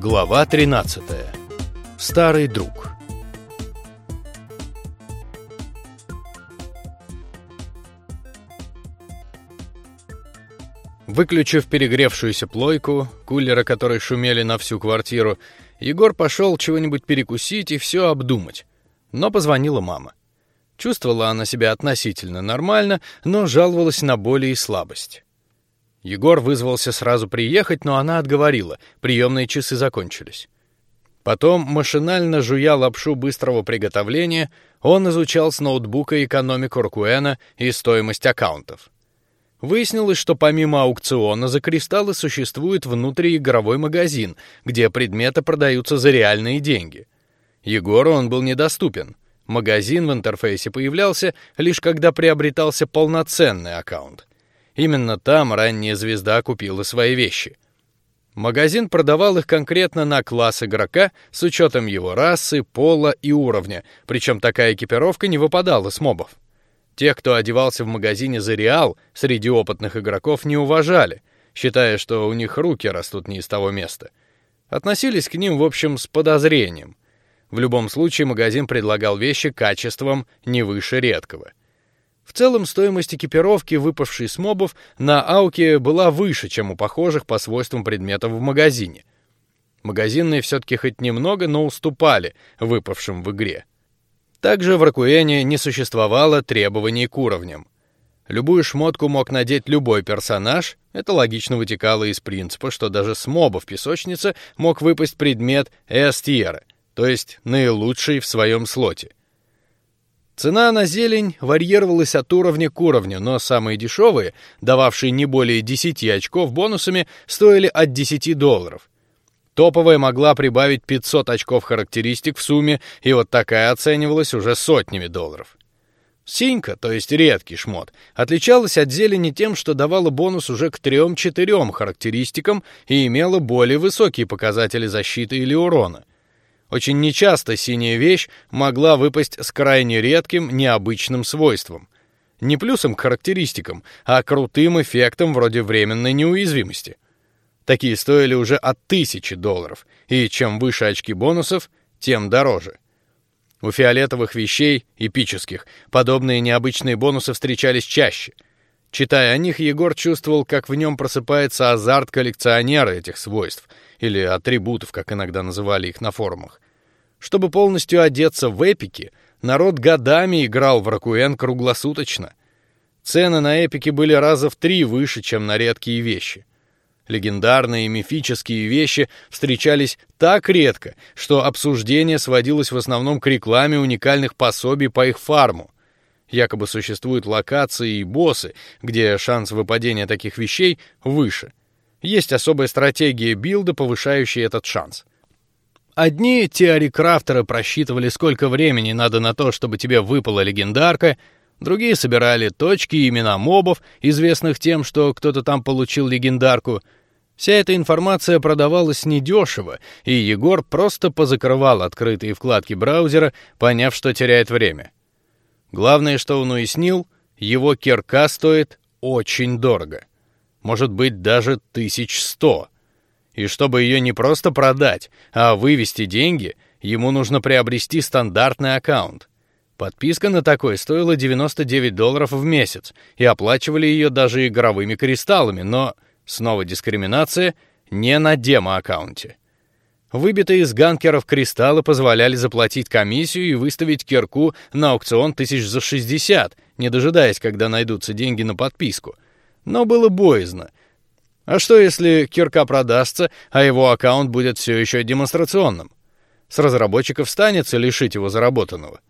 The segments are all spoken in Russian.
Глава 13. Старый друг. Выключив перегревшуюся плойку, кулера которой шумели на всю квартиру, Егор пошел чего-нибудь перекусить и все обдумать. Но позвонила мама. Чувствовала она себя относительно нормально, но жаловалась на боли и слабость. Егор вызвался сразу приехать, но она отговорила. Приемные часы закончились. Потом машинально жуя лапшу быстрого приготовления, он изучал с ноутбука экономику Ркуэна и стоимость аккаунтов. Выяснилось, что помимо аукциона за кристаллы существует внутриигровой магазин, где предметы продаются за реальные деньги. Егору он был недоступен. Магазин в интерфейсе появлялся лишь когда приобретался полноценный аккаунт. Именно там ранняя звезда купила свои вещи. Магазин продавал их конкретно на класс игрока с учетом его расы, пола и уровня, причем такая экипировка не выпадала с мобов. Тех, кто одевался в магазине за реал, среди опытных игроков не уважали, считая, что у них руки растут не из того места. Относились к ним, в общем, с подозрением. В любом случае магазин предлагал вещи качеством не выше редкого. В целом стоимость экипировки, выпавшей с мобов, на Ауке была выше, чем у похожих по свойствам предметов в магазине. Магазинные все-таки хоть немного, но уступали выпавшим в игре. Также в Ракуэне не существовало требований к уровням. Любую шмотку мог надеть любой персонаж. Это логично вытекало из принципа, что даже с мобов песочницы мог выпасть предмет S-тиера, то есть наилучший в своем слоте. Цена на зелень варьировалась от уровня к уровню, но самые дешевые, дававшие не более 10 очков бонусами, стоили от 10 долларов. Топовая могла прибавить 500 очков характеристик в сумме, и вот такая оценивалась уже сотнями долларов. Синька, то есть редкий шмот, отличалась от зелени тем, что давала бонус уже к трем-четырем характеристикам и имела более высокие показатели защиты или урона. Очень нечасто синяя вещь могла выпасть с крайне редким, необычным свойством. Не плюсом к характеристикам, а крутым эффектом вроде временной неуязвимости. Такие стоили уже от тысячи долларов, и чем выше очки бонусов, тем дороже. У фиолетовых вещей, эпических, подобные необычные бонусы встречались чаще. Читая о них, Егор чувствовал, как в нем просыпается азарт коллекционера этих свойств — или атрибутов, как иногда называли их на форумах. Чтобы полностью одеться в эпики, народ годами играл в Ракуэн круглосуточно. Цены на эпики были раза в три выше, чем на редкие вещи. Легендарные и мифические вещи встречались так редко, что обсуждение сводилось в основном к рекламе уникальных пособий по их фарму. Якобы существуют локации и боссы, где шанс выпадения таких вещей выше. Есть особая стратегия билда, повышающая этот шанс. Одни теори-крафтеры просчитывали, сколько времени надо на то, чтобы тебе выпала легендарка, другие собирали точки и имена мобов, известных тем, что кто-то там получил легендарку. Вся эта информация продавалась недешево, и Егор просто позакрывал открытые вкладки браузера, поняв, что теряет время. Главное, что он уяснил, его кирка стоит очень дорого может быть даже тысяч сто. И чтобы ее не просто продать, а вывести деньги, ему нужно приобрести стандартный аккаунт. Подписка на такой стоила 99 долларов в месяц, и оплачивали ее даже игровыми кристаллами, но снова дискриминация не на демо-аккаунте. Выбитые из ганкеров кристаллы позволяли заплатить комиссию и выставить кирку на аукцион тысяч за 60, не дожидаясь, когда найдутся деньги на подписку — но было боязно. А что если кирка продастся, а его аккаунт будет все еще демонстрационным? С разработчиков станется лишить его заработанного.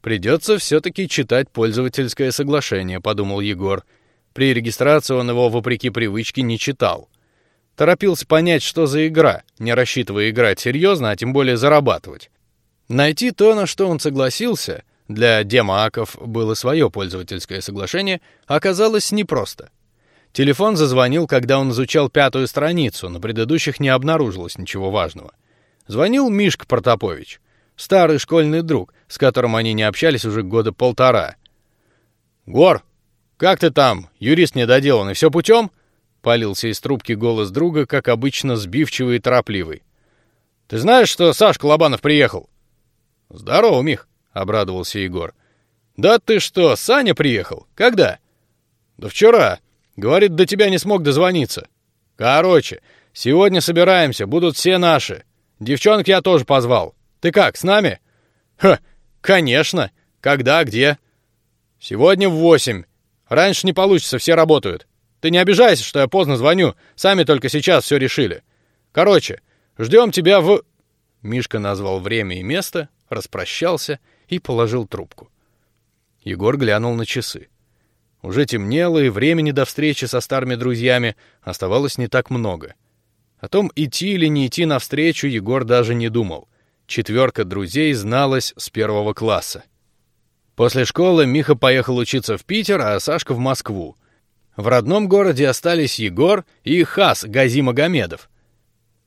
Придется все-таки читать пользовательское соглашение, подумал Егор. При регистрации он его вопреки привычке не читал. Торопился понять, что за игра, не рассчитывая играть серьезно, а тем более зарабатывать. Найти то, на что он согласился, для демоаков было свое пользовательское соглашение, оказалось непросто. Телефон зазвонил, когда он изучал пятую страницу, на предыдущих не обнаружилось ничего важного. Звонил Мишка Протопович, старый школьный друг, с которым они не общались уже года полтора. Гор, как ты там? Юрист недоделанный, все путем? Полился из трубки голос друга, как обычно, сбивчивый и торопливый. Ты знаешь, что Сашка Лобанов приехал? Здорово, Мих, обрадовался Егор. Да ты что, Саня приехал? Когда? Да вчера. Говорит, до тебя не смог дозвониться. Короче, сегодня собираемся, будут все наши. Девчонок я тоже позвал. Ты как, с нами? Ха, конечно. Когда, где? Сегодня в восемь. Раньше не получится, все работают. Ты не обижайся, что я поздно звоню. Сами только сейчас все решили. Короче, ждем тебя в... Мишка назвал время и место, распрощался и положил трубку. Егор глянул на часы. Уже темнело, и времени до встречи со старыми друзьями оставалось не так много. О том, идти или не идти навстречу, Егор даже не думал. Четверка друзей зналась с первого класса. После школы Миха поехал учиться в Питер, а Сашка в Москву. В родном городе остались Егор и Хас Гази Магомедов.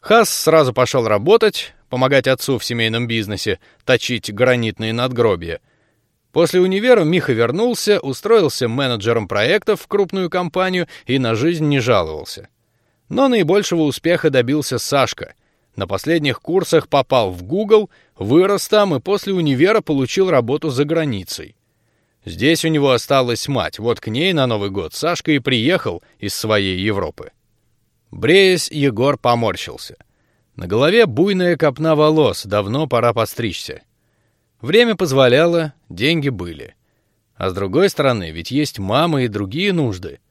Хас сразу пошел работать, помогать отцу в семейном бизнесе, точить гранитные надгробия — После универа Миха вернулся, устроился менеджером проектов в крупную компанию и на жизнь не жаловался. Но наибольшего успеха добился Сашка. На последних курсах попал в Google, вырос там и после универа получил работу за границей. Здесь у него осталась мать, вот к ней на Новый год Сашка и приехал из своей Европы. Бреясь, Егор поморщился. На голове буйная копна волос, давно пора постричься. Время позволяло, деньги были. А с другой стороны, ведь есть мама и другие нужды.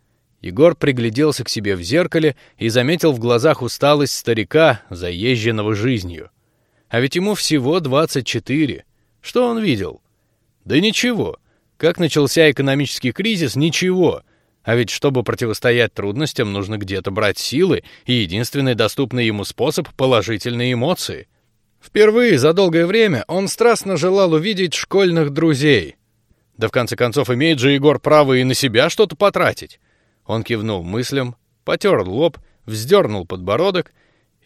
Егор пригляделся к себе в зеркале и заметил в глазах усталость старика, заезженного жизнью. А ведь ему всего двадцать четыре. Что он видел? Да ничего. Как начался экономический кризис, ничего. А ведь чтобы противостоять трудностям, нужно где-то брать силы, и единственный доступный ему способ положительные эмоции. Впервые за долгое время он страстно желал увидеть школьных друзей. Да в конце концов имеет же Егор право и на себя что-то потратить. Он кивнул мыслям, потер лоб, вздернул подбородок.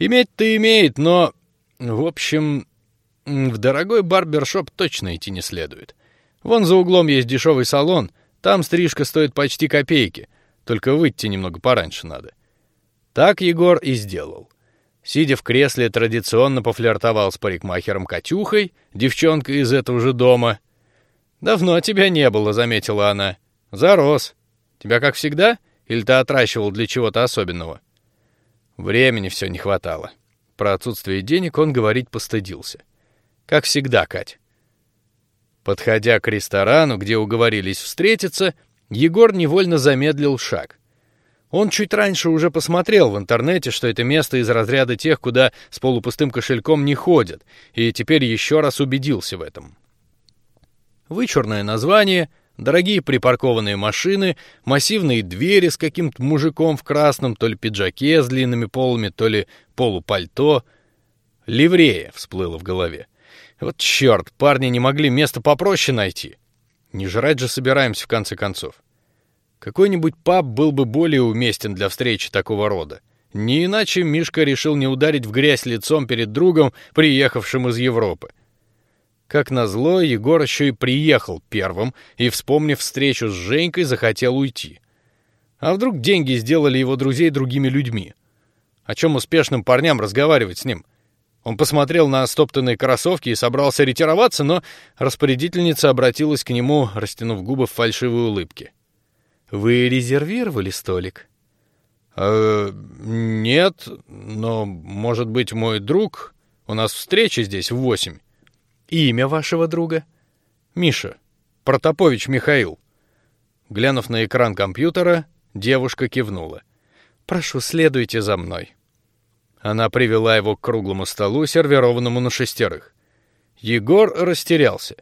Иметь-то имеет, но, в общем, в дорогой барбершоп точно идти не следует. Вон за углом есть дешевый салон, там стрижка стоит почти копейки, только выйти немного пораньше надо. Так Егор и сделал. Сидя в кресле, традиционно пофлиртовал с парикмахером Катюхой, девчонкой из этого же дома. Давно тебя не было, заметила она. Зарос. Тебя как всегда, или ты отращивал для чего-то особенного? Времени все не хватало. Про отсутствие денег он говорить постыдился. Как всегда, Кать. Подходя к ресторану, где уговорились встретиться, Егор невольно замедлил шаг. Он чуть раньше уже посмотрел в интернете, что это место из разряда тех, куда с полупустым кошельком не ходят, и теперь еще раз убедился в этом. Вычурное название, дорогие припаркованные машины, массивные двери с каким-то мужиком в красном, то ли пиджаке с длинными полами, то ли полупальто. Ливрея всплыло в голове. Вот черт, парни не могли место попроще найти. Не жрать же собираемся в конце концов. Какой-нибудь паб был бы более уместен для встречи такого рода. Не иначе Мишка решил не ударить в грязь лицом перед другом, приехавшим из Европы. Как назло, Егор еще и приехал первым и, вспомнив встречу с Женькой, захотел уйти. А вдруг деньги сделали его друзей другими людьми? О чем успешным парням разговаривать с ним? Он посмотрел на стоптанные кроссовки и собрался ретироваться, но распорядительница обратилась к нему, растянув губы в фальшивой улыбке. Вы резервировали столик? Э, нет, но может быть мой друг. У нас встреча здесь в восемь. Имя вашего друга? Миша. Протопович Михаил. Глянув на экран компьютера, девушка кивнула. Прошу, следуйте за мной. Она привела его к круглому столу, сервированному на шестерых. Егор растерялся.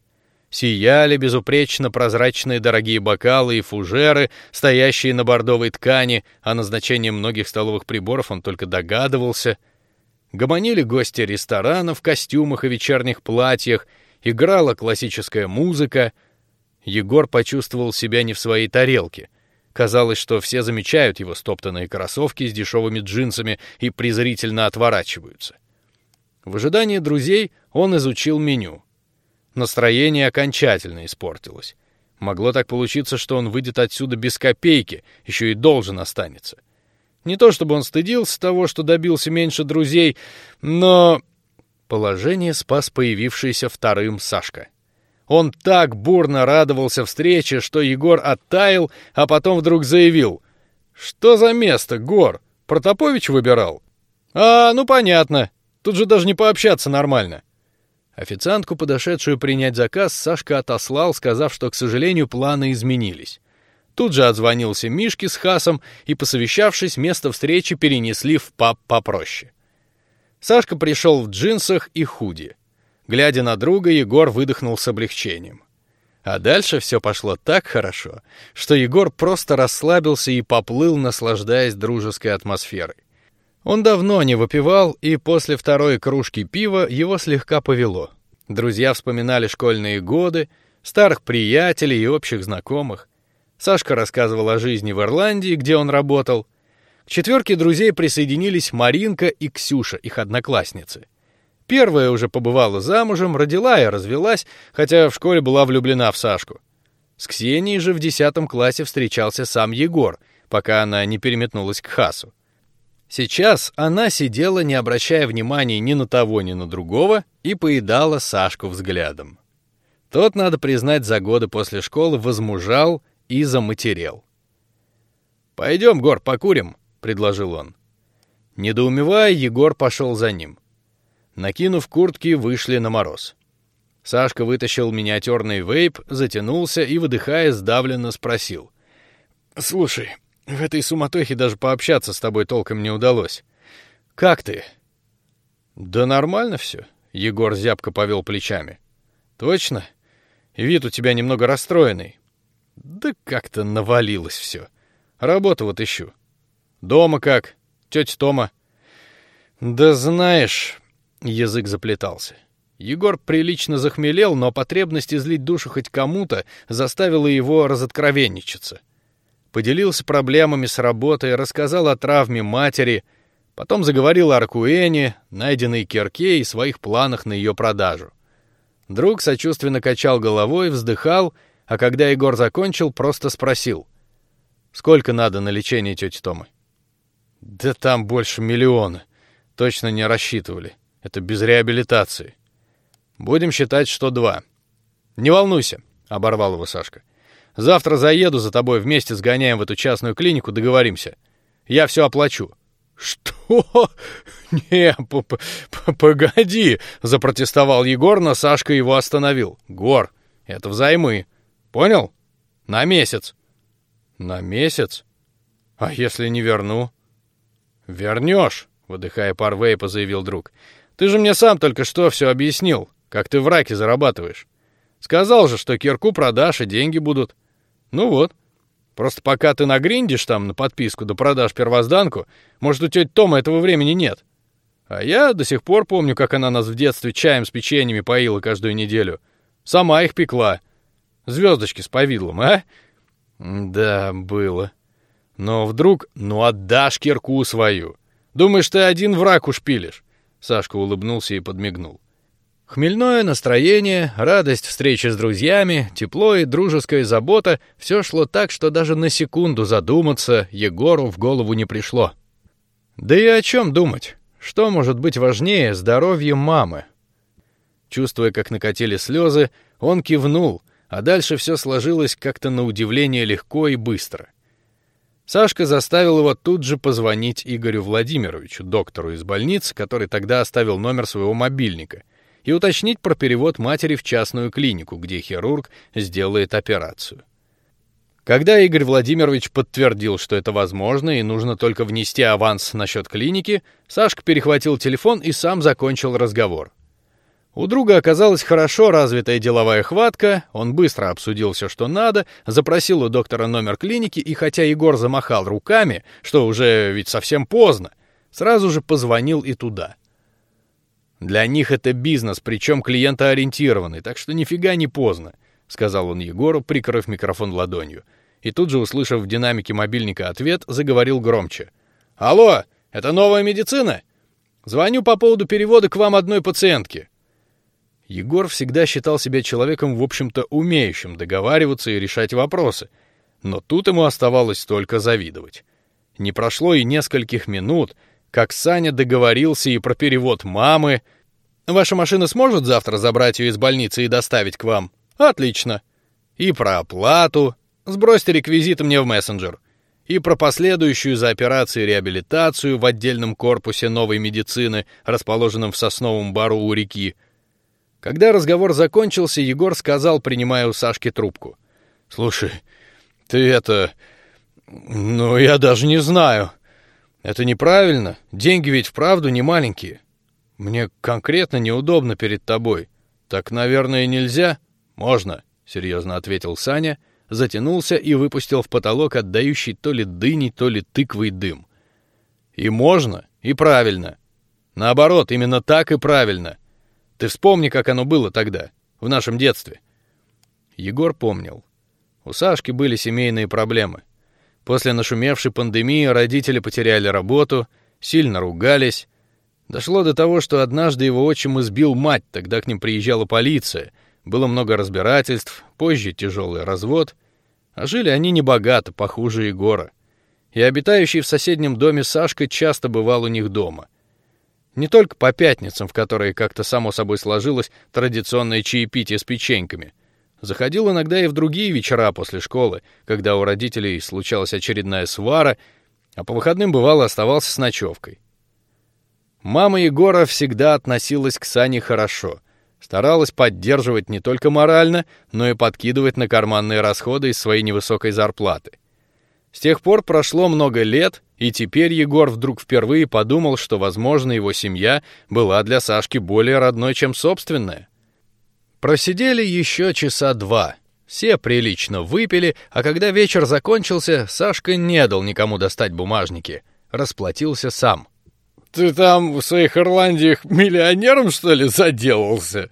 Сияли безупречно прозрачные дорогие бокалы и фужеры, стоящие на бордовой ткани, о назначении многих столовых приборов он только догадывался. Гомонили гости ресторана в костюмах и вечерних платьях, играла классическая музыка. Егор почувствовал себя не в своей тарелке. Казалось, что все замечают его стоптанные кроссовки с дешевыми джинсами и презрительно отворачиваются. В ожидании друзей он изучил меню. Настроение окончательно испортилось. Могло так получиться, что он выйдет отсюда без копейки, еще и должен останется. Не то чтобы он стыдился того, что добился меньше друзей, но Положение спас появившийся вторым Сашка. Он так бурно радовался встрече, что Егор оттаял, а потом вдруг заявил: "Что за место, Гор? Протопович выбирал?" "А, ну понятно. Тут же даже не пообщаться нормально". Официантку, подошедшую принять заказ, Сашка отослал, сказав, что, к сожалению, планы изменились. Тут же отзвонился Мишке с Хасом и, посовещавшись, место встречи перенесли в паб попроще. Сашка пришел в джинсах и худи. Глядя на друга, Егор выдохнул с облегчением. А дальше все пошло так хорошо, что Егор просто расслабился и поплыл, наслаждаясь дружеской атмосферой. Он давно не выпивал, и после второй кружки пива его слегка повело. Друзья вспоминали школьные годы, старых приятелей и общих знакомых. Сашка рассказывал о жизни в Ирландии, где он работал. К четверке друзей присоединились Маринка и Ксюша, их одноклассницы. Первая уже побывала замужем, родила и развелась, хотя в школе была влюблена в Сашку. С Ксенией же в десятом классе встречался сам Егор, пока она не переметнулась к Хасу. Сейчас она сидела, не обращая внимания ни на того, ни на другого, и поедала Сашку взглядом. Тот, надо признать, за годы после школы возмужал и заматерел. Пойдем, Гор, покурим, предложил он. Недоумевая, Егор пошел за ним. Накинув куртки, вышли на мороз. Сашка вытащил миниатюрный вейп, затянулся и, выдыхая, сдавленно спросил: "Слушай, в этой суматохе даже пообщаться с тобой толком не удалось. Как ты? Да нормально все. Егор зябко повел плечами. Точно. Вид у тебя немного расстроенный. Да как-то навалилось все. Работу вот ищу. Дома как? Тетя Тома? Да знаешь, язык заплетался. Егор прилично захмелел, но потребность излить душу хоть кому-то заставила его разоткровенничаться поделился проблемами с работой, рассказал о травме матери, потом заговорил о Аркуэне, найденной кирке и своих планах на ее продажу. Друг сочувственно качал головой, вздыхал, а когда Егор закончил, просто спросил: "Сколько надо на лечение тети Томы?" "Да там больше миллиона. Точно не рассчитывали. Это без реабилитации. Будем считать, что два. Не волнуйся", оборвал его Сашка. Завтра заеду за тобой, вместе сгоняем в эту частную клинику, договоримся. Я все оплачу. Что? Не, п погоди, запротестовал Егор, но Сашка его остановил. Гор, это взаймы. Понял? На месяц. На месяц? А если не верну? Вернешь, выдыхая пар вейпа, заявил друг. Ты же мне сам только что все объяснил, как ты в раке зарабатываешь. Сказал же, что кирку продашь и деньги будут. Ну вот. Просто пока ты нагриндишь там на подписку до продаж первозданку, может у тети Тома этого времени нет. А я до сих пор помню, как она нас в детстве чаем с печеньями поила каждую неделю. Сама их пекла. Звездочки с повидлом, а? Да, было. Но вдруг, ну отдашь кирку свою. Думаешь, ты один враг ушпилишь? Сашка улыбнулся и подмигнул. Хмельное настроение, радость встречи с друзьями, тепло и дружеская забота — все шло так, что даже на секунду задуматься Егору в голову не пришло. Да и о чем думать? Что может быть важнее здоровья мамы? Чувствуя, как накатили слезы, он кивнул, а дальше все сложилось как-то на удивление легко и быстро. Сашка заставил его тут же позвонить Игорю Владимировичу, доктору из больницы, который тогда оставил номер своего мобильника — и уточнить про перевод матери в частную клинику, где хирург сделает операцию. Когда Игорь Владимирович подтвердил, что это возможно и нужно только внести аванс на счет клиники, Сашка перехватил телефон и сам закончил разговор. У друга оказалась хорошо развитая деловая хватка, он быстро обсудил все, что надо, запросил у доктора номер клиники и хотя Егор замахал руками, что уже ведь совсем поздно, сразу же позвонил и туда. Для них это бизнес, причем клиентоориентированный, так что нифига не поздно, сказал он Егору, прикрыв микрофон ладонью. И тут же, услышав в динамике мобильника ответ, заговорил громче: "Алло, это новая медицина? Звоню по поводу перевода к вам одной пациентки". Егор всегда считал себя человеком, в общем-то, умеющим договариваться и решать вопросы, но тут ему оставалось только завидовать. Не прошло и нескольких минут, как Саня договорился и про перевод мамы, Ваша машина сможет завтра забрать ее из больницы и доставить к вам? Отлично. И про оплату. Сбросьте реквизиты мне в мессенджер. И про последующую за операцией реабилитацию в отдельном корпусе новой медицины, расположенном в сосновом бару у реки. Когда разговор закончился, Егор сказал, принимая у Сашки трубку: "Слушай, ты это, ну я даже не знаю. Это неправильно. Деньги ведь вправду не маленькие. Мне конкретно неудобно перед тобой. Так, наверное, нельзя. Можно, серьезно ответил Саня, затянулся и выпустил в потолок отдающий то ли дыней, то ли тыквой дым. И можно, и правильно. Наоборот, именно так и правильно. Ты вспомни, как оно было тогда, в нашем детстве. Егор помнил. У Сашки были семейные проблемы. После нашумевшей пандемии родители потеряли работу, сильно ругались. Дошло до того, что однажды его отчим избил мать, тогда к ним приезжала полиция. Было много разбирательств, позже тяжелый развод. А жили они не богато, похуже Егора. И обитающий в соседнем доме Сашка часто бывал у них дома. Не только по пятницам, в которые как-то само собой сложилось традиционное чаепитие с печеньками — Заходил иногда и в другие вечера после школы, когда у родителей случалась очередная свара, а по выходным бывало оставался с ночевкой. Мама Егора всегда относилась к Сане хорошо, старалась поддерживать не только морально, но и подкидывать на карманные расходы из своей невысокой зарплаты. С тех пор прошло много лет, и теперь Егор вдруг впервые подумал, что, возможно, его семья была для Сашки более родной, чем собственная. Просидели еще часа два. Все прилично выпили, а когда вечер закончился, Сашка не дал никому достать бумажники, расплатился сам. Ты там в своих Ирландиях миллионером что ли заделался?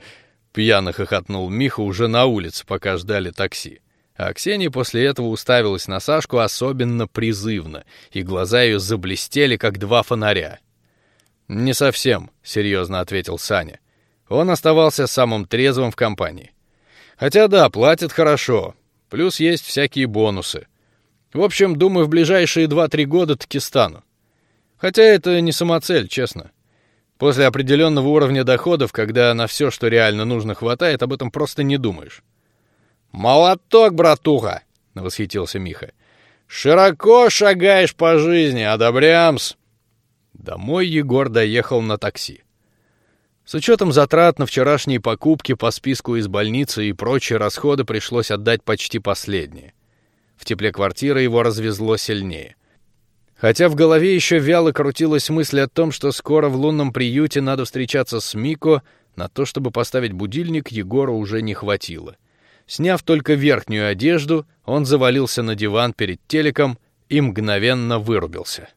Пьяно хохотнул Миха уже на улице, пока ждали такси. А Ксения после этого уставилась на Сашку особенно призывно, и глаза ее заблестели как два фонаря. Не совсем, серьезно ответил Саня. Он оставался самым трезвым в компании. Хотя да, платят хорошо, плюс есть всякие бонусы. В общем, думаю, в ближайшие два-три года таки стану. Хотя это не самоцель, честно. После определенного уровня доходов, когда на все, что реально нужно, хватает, об этом просто не думаешь. Молоток, братуха, восхитился Миха. Широко шагаешь по жизни, одобрямс. Домой Егор доехал на такси. С учетом затрат на вчерашние покупки по списку из больницы и прочие расходы пришлось отдать почти последние. В тепле квартиры его развезло сильнее. Хотя в голове еще вяло крутилась мысль о том, что скоро в лунном приюте надо встречаться с Мико, на то, чтобы поставить будильник, Егора уже не хватило. Сняв только верхнюю одежду, он завалился на диван перед телеком и мгновенно вырубился.